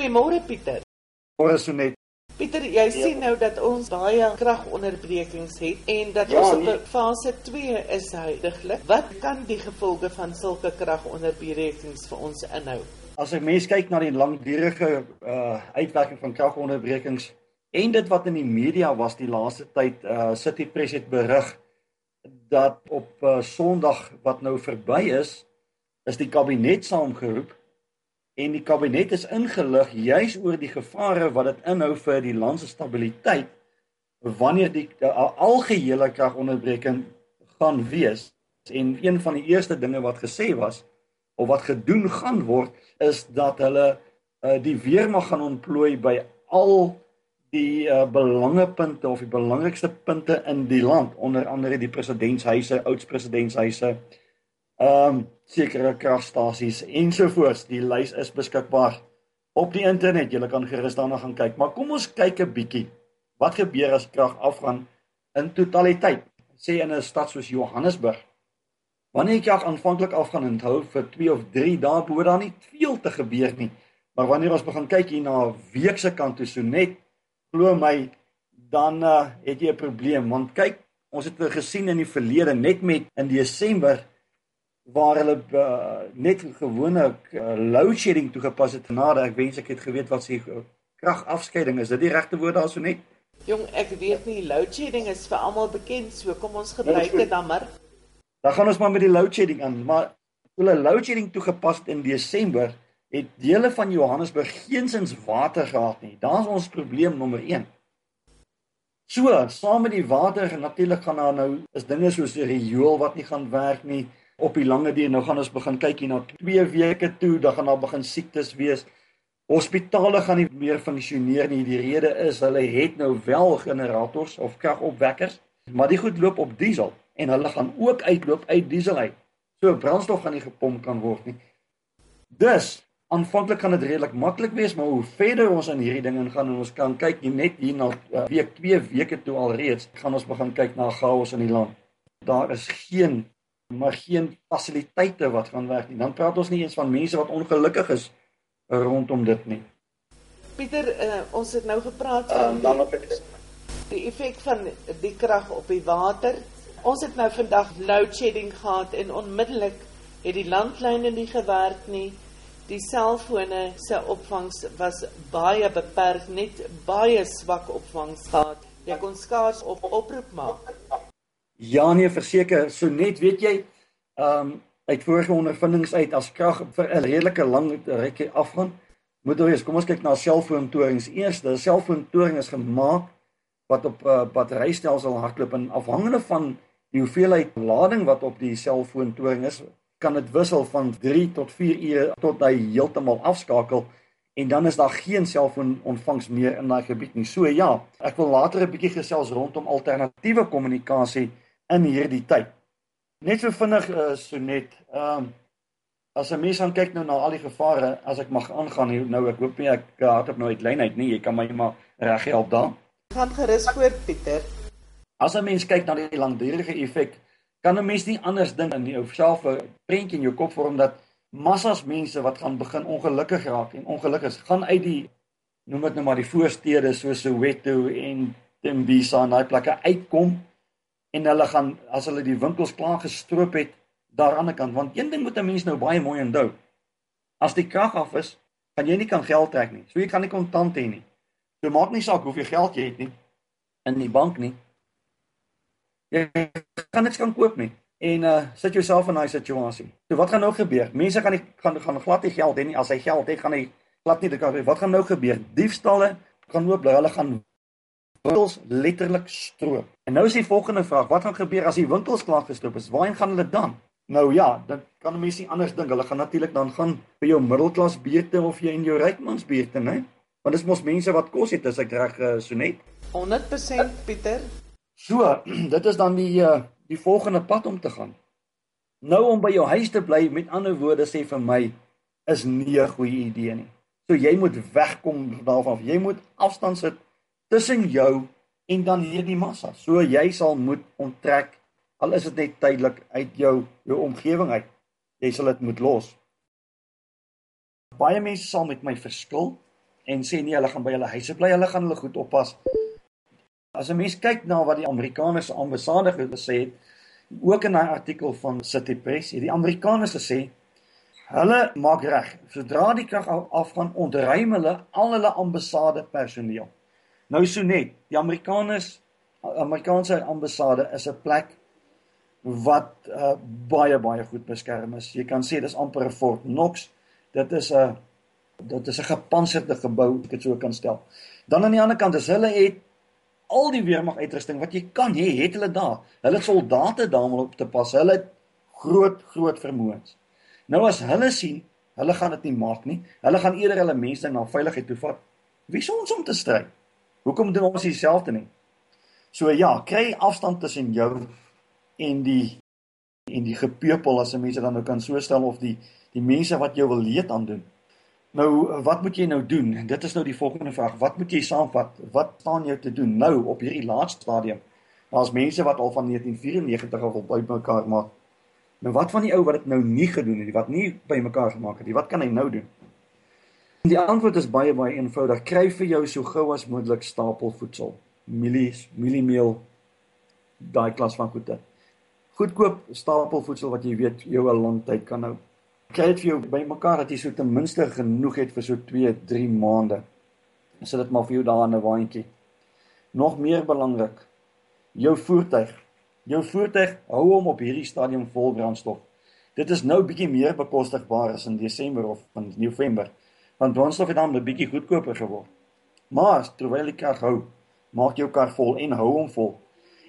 Goeiemôre Pieter. Môre Sonet. Pieter, jy ja. sien nou dat ons baie kragonderbrekings het en dat ja, ons op nee. fase 2 is huidigelik. Wat kan die gevolge van sulke kragonderbrekings vir ons inhou? As 'n mens kyk na die langdurige uh uitwerking van kragonderbrekings en dit wat in die media was die laaste tyd, uh City Press het berig dat op uh, Sondag wat nou verby is, is die kabinet saamgeroep en die kabinet is ingelig juis oor die gevare wat dit inhou vir die land se stabiliteit wanneer die algehele kragonderbreking gaan wees. En een van die eerste dinge wat gesê was of wat gedoen gaan word is dat hulle uh, die weermag gaan ontplooi by al die uh, belangepunte of die belangrikste punte in die land onder andere die presidentshuise, oudspresidentshuise, ehm um, sekere kragstasies ensovoorts. Die lys is beskikbaar op die internet. Jy kan gerus daarna gaan kyk. Maar kom ons kyk 'n bietjie. Wat gebeur as krag afgaan in totaliteit? Sê in 'n stad soos Johannesburg. Wanneer krag aanvanklik afgaan en hou vir 2 of 3 dae, behoort daar nie veel te gebeur nie. Maar wanneer ons begin kyk hier na 'n week se kant toe so net glo my dan uh, het jy 'n probleem want kyk ons het gesien in die verlede net met in Desember waar hulle uh, net gewone uh, load shedding toegepas het nadat ek wens ek het geweet wat se kragafskeiding is. Dit die regte woord daarso net. Jong, ek weet nie load shedding is vir almal bekend, so kom ons gebruik dit dan maar. Dan gaan ons maar met die load shedding aan, maar hulle load shedding toegepas in Desember het dele van Johannesburg geensins water gehad nie. Daar's ons probleem nommer 1. So, saam met die water natuurlik gaan daar nou is dinge soos die riool wat nie gaan werk nie op die lange duur. Nou gaan ons begin kyk hier na 2 weke toe, dan gaan daar begin siektes wees. Hospitale gaan nie meer funksioneer nie. Die rede is hulle het nou wel generators of kragopwekkers, maar die goed loop op diesel en hulle gaan ook uitloop uit diesel uit. So brandstof gaan nie gepomp kan word nie. Dus aanvanklik gaan dit redelik maklik wees, maar hoe verder ons in hierdie ding ingaan en ons kan kyk net hier na uh, week 2 weke toe alreeds, gaan ons begin kyk na chaos in die land. Daar is geen maar geen fasiliteite wat gaan werk nie. Dan praat ons nie eens van mense wat ongelukkig is rondom dit nie. Pieter, uh, ons het nou gepraat van uh, dan op die, die effek van die krag op die water. Ons het nou vandag load shedding gehad en onmiddellik het die landlyne nie gewerk nie. Die selfone se opvangs was baie beperk, net baie swak opvangs gehad. Jy kon skaars op oproep maak. Ja nee, verseker, so net weet jy, ehm um, uit vorige ondervindings uit as krag vir 'n redelike lang rukkie afgaan, moet ons kom ons kyk na selfoontorings. Eerste, 'n selfoontoring is gemaak wat op 'n uh, batterystelsel hardloop en afhangende van die hoeveelheid lading wat op die selfoontoring is, kan dit wissel van 3 tot 4 ure tot hy heeltemal afskakel en dan is daar geen selfoon ontvangs meer in daai gebied nie. So ja, ek wil later 'n bietjie gesels rondom alternatiewe kommunikasie in hierdie tyd. Net so vinnig uh, so net ehm um, as 'n mens aan kyk nou na al die gevare, as ek mag aangaan hier nou ek hoop nie ek hardop nou uit lyn uit nie. Jy kan my maar reg help daar. Gaan gerus voort Pieter. As 'n mens kyk na die langdurige effek, kan 'n mens nie anders dink in jou self 'n prentjie in jou kop vorm dat massas mense wat gaan begin ongelukkig raak en ongelukkig gaan uit die noem dit nou maar die voorstede soos Soweto en Tembisa en daai plekke uitkom en hulle gaan as hulle die winkels klaar gestroop het daar aan die kant. Want een ding moet 'n mens nou baie mooi onthou. As die krag af is kan jy nie kan geld trek nie. So jy kan nie kontant hê nie. So maak nie saak hoeveel geld jy het nie in die bank nie. Jy kan niks kan koop nie. En uh sit jouself in daai situasie. So wat gaan nou gebeur? Mense gaan nie gaan gaan glad nie geld hê nie. As hy geld het gaan hy glad nie wat gaan nou gebeur? Diefstalle gaan loop hulle gaan winkels letterlik stroop. En nou is die volgende vraag, wat gaan gebeur as die winkels klaar gestroop is? Waarheen gaan hulle dan? Nou ja, dan kan mense anders dink. Hulle gaan natuurlik dan gaan by jou middelklas buurte of jy in jou rykmans buurte, né? Want dis mos mense wat kos het as ek reg uh, so net. 100% Pieter. So, dit is dan die uh, die volgende pad om te gaan. Nou om by jou huis te bly, met ander woorde sê vir my, is nie 'n goeie idee nie. So jy moet wegkom daarvan. Jy moet afstand sit tussen jou en dan hierdie massa. So jy sal moet onttrek al is dit net tydelik uit jou jou omgewing uit. Jy sal dit moet los. Baie mense sal met my verskil en sê nee, hulle gaan by hulle huise bly, hulle gaan hulle goed oppas. As 'n mens kyk na wat die Amerikaners ambassade gesê het, ook in 'n artikel van City Press, het die Amerikaners gesê hulle maak reg. Sodra die krag afgaan, ontruim hulle al hulle ambassade personeel. Nou so net, die Amerikaners Amerikaanse ambassade is 'n plek wat uh, baie baie goed beskerm is. Jy kan sê dis amper 'n Fort Knox. Dit is 'n dit is 'n gepantserde gebou, ek dit so kan stel. Dan aan die ander kant is hulle het al die weermag uitrusting wat jy kan hê, het hulle daar. Hulle soldate daar om op te pas. Hulle het groot groot vermoëns. Nou as hulle sien, hulle gaan dit nie maak nie. Hulle gaan eerder hulle mense na veiligheid toe vat. Wie sou ons om te stry? Hoekom doen ons dieselfde nie? So ja, kry afstand tussen jou en die en die gepeupel as mense dan nou kan so stel of die die mense wat jou wil leed aan doen. Nou wat moet jy nou doen? En dit is nou die volgende vraag. Wat moet jy saamvat? Wat staan jou te doen nou op hierdie laaste stadium? Daar's mense wat al van 1994 af op bymekaar maak. Nou wat van die ou wat dit nou nie gedoen het nie, wat nie bymekaar gemaak het nie? Wat kan hy nou doen? Die antwoord is baie baie eenvoudig. Kry vir jou so gou as moontlik stapel voedsel. Mielies, mieliemeel, daai klas van goede goedkoop stapelvoedsel wat jy weet jou 'n lang tyd kan hou. Kry dit vir jou bymekaar dat jy so ten minste genoeg het vir so 2, 3 maande. Sit dit maar vir jou daar in 'n waantjie. Nog meer belangrik, jou voertuig. Jou voertuig hou hom op hierdie stadium vol brandstof. Dit is nou bietjie meer bekostigbaar as in Desember of in November, want brandstof het dan 'n bietjie goedkoper geword. Maar terwyl jy kar hou, maak jou kar vol en hou hom vol.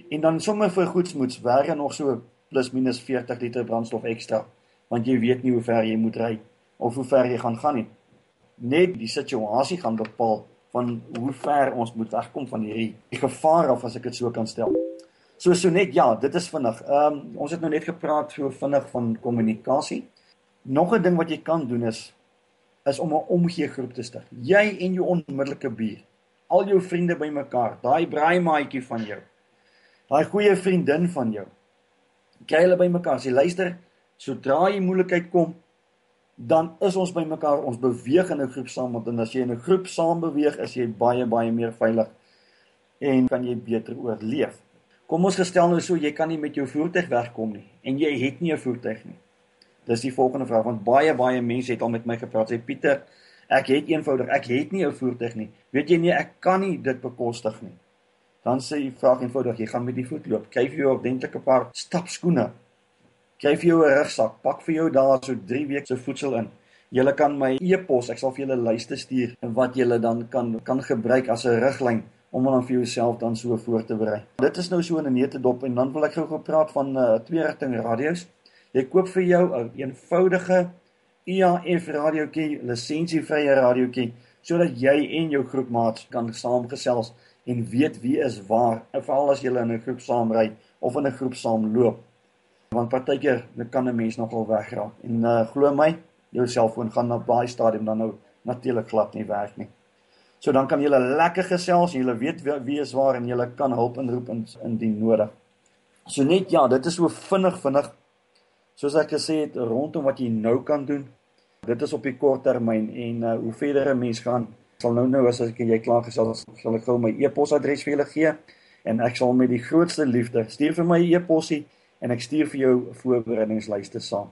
En dan sommer vir goedsmoeds werk jy nog so plus minus 40 liter brandstof ekstra, want jy weet nie hoe ver jy moet ry of hoe ver jy gaan gaan nie. Net die situasie gaan bepaal van hoe ver ons moet wegkom van hierdie gevaar of as ek dit so kan stel. So so net ja, dit is vinnig. Ehm um, ons het nou net gepraat so vinnig van kommunikasie. Nog 'n ding wat jy kan doen is is om 'n omgee groep te stig. Jy en jou onmiddellike buur, al jou vriende bymekaar, daai braaimaatjie van jou daai goeie vriendin van jou. Kry hulle bymekaar. Sy luister, sodra jy moeilikheid kom, dan is ons bymekaar. Ons beweeg in 'n groep saam want as jy in 'n groep saam beweeg, is jy baie baie meer veilig en kan jy beter oorleef. Kom ons gestel nou so, jy kan nie met jou voertuig wegkom nie en jy het nie 'n voertuig nie. Dis die volgende vraag want baie baie mense het al met my gepraat. Sê Pieter, ek het eenvoudig, ek het nie 'n voertuig nie. Weet jy nie, ek kan nie dit bekostig nie dan sê jy vraag eenvoudig, jy gaan met die voet loop. Kry vir jou 'n ordentlike paar stapskoene. Kry vir jou 'n rugsak. Pak vir jou daar so 3 weke se voedsel in. Julle kan my e-pos, ek sal vir julle lyste stuur en wat julle dan kan kan gebruik as 'n riglyn om dan vir jouself dan so voor te berei. Dit is nou so 'n neete dop en dan wil ek gou gepraat van uh, twee rigting radio's. Jy koop vir jou 'n een eenvoudige EAF radiootjie, lisensievrye radiootjie sodat jy en jou groepmaats kan saamgesels en weet wie is waar, veral as jy in 'n groep saamry of in 'n groep saamloop. Want partykeer kan 'n mens nogal wegraak. En uh, glo my, jou selfoon gaan na baie stadium dan nou natuurlik glad nie werk nie. So dan kan jy lekker gesels jy weet wie, wie is waar en jy kan hulp inroep indien nodig. So net ja, dit is so vinnig vinnig soos ek gesê het rondom wat jy nou kan doen. Dit is op die kort termyn en uh, hoe verder 'n mens gaan, sal nou nou as ek jy klaar gesal sal ek gou my e-posadres vir julle gee en ek sal met die grootste liefde stuur vir my e-posie en ek stuur vir jou voorbereidingslyste saam.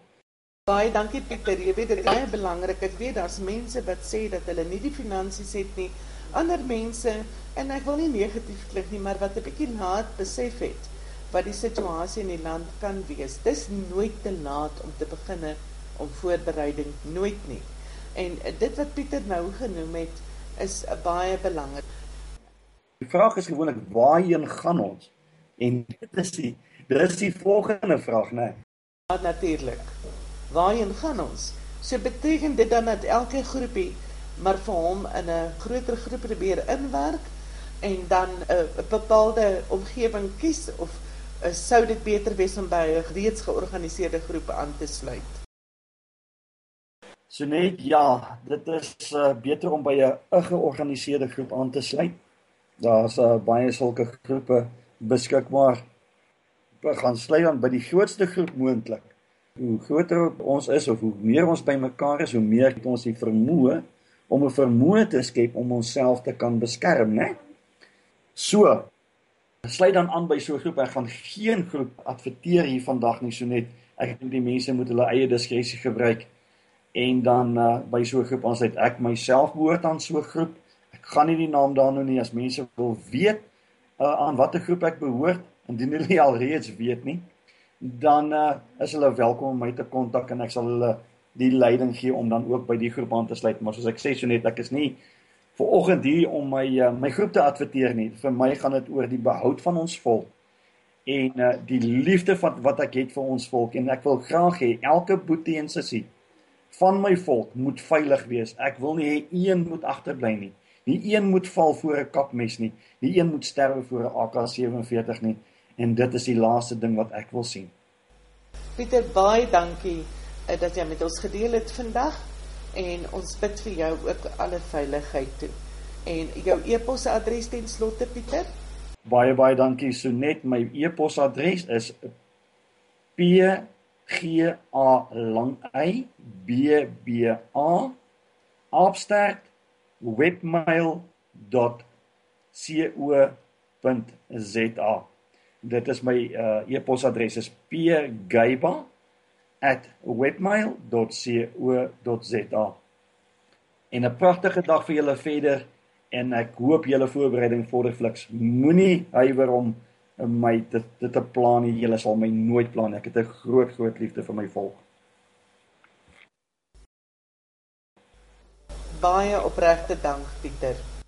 Baie dankie Pieter. Jy weet dit is baie belangrik. Ek weet daar's mense wat sê dat hulle nie die finansies het nie. Ander mense en ek wil nie negatief klink nie, maar wat 'n bietjie laat besef het wat die situasie in die land kan wees. Dis nooit te laat om te begin om voorbereiding nooit nie. En dit wat Pieter nou genoem het, is baie belangrik. Die vraag is gewoonlik waarheen gaan ons? En dit is die dis die volgende vraag, né? Nee. Ja, natuurlik. Waarheen gaan ons? So beteken dit dan dat elke groepie maar vir hom in 'n groter groep probeer inwerk en dan 'n bepaalde omgewing kies of uh, sou dit beter wees om by 'n reeds georganiseerde groep aan te sluit? So net ja, dit is uh, beter om by 'n georganiseerde groep aan te sluit. Daar's uh, baie sulke groepe beskikbaar. We gaan sluit dan by die grootste groep moontlik. Hoe groter ons is of hoe meer ons bymekaar is, hoe meer het ons die vermoë om 'n vermoë te skep om onsself te kan beskerm, né? So, sluit dan aan by so 'n groep. Ek gaan geen groep adverteer hier vandag nie, so net ek dink die mense moet hulle eie diskresie gebruik en dan uh, by so 'n groep aansluit. Ek myself behoort aan so 'n groep. Ek gaan nie die naam daar nou nie as mense wil weet uh, aan watter groep ek behoort, indien hulle al reeds weet nie, dan uh, is hulle welkom om my te kontak en ek sal hulle die leiding gee om dan ook by die groep aan te sluit. Maar soos ek sê so net, ek is nie vir oggend hier om my uh, my groep te adverteer nie. Vir my gaan dit oor die behoud van ons volk en uh, die liefde van wat ek het vir ons volk en ek wil graag hê elke boetie en sussie van my volk moet veilig wees. Ek wil nie hê een moet agterbly nie. Nie een moet val voor 'n kapmes nie. Nie een moet sterwe voor 'n AK47 nie. En dit is die laaste ding wat ek wil sien. Pieter, baie dankie uh, dat jy met ons gedeel het vandag en ons bid vir jou ook alle veiligheid toe. En jou e-posadres ten slotte Pieter? Baie baie dankie. So net my e-posadres is p g a lang y b b a webmail.co.za. Dit is my uh, e-posadres is pgaiba@ at webmail.co.za. En 'n pragtige dag vir julle verder en ek hoop julle voorbereiding vorder fliks. Moenie huiwer om my dit dit te plan nie. Julle sal my nooit plan. Ek het 'n groot groot liefde vir my volk. Baie opregte dank Pieter.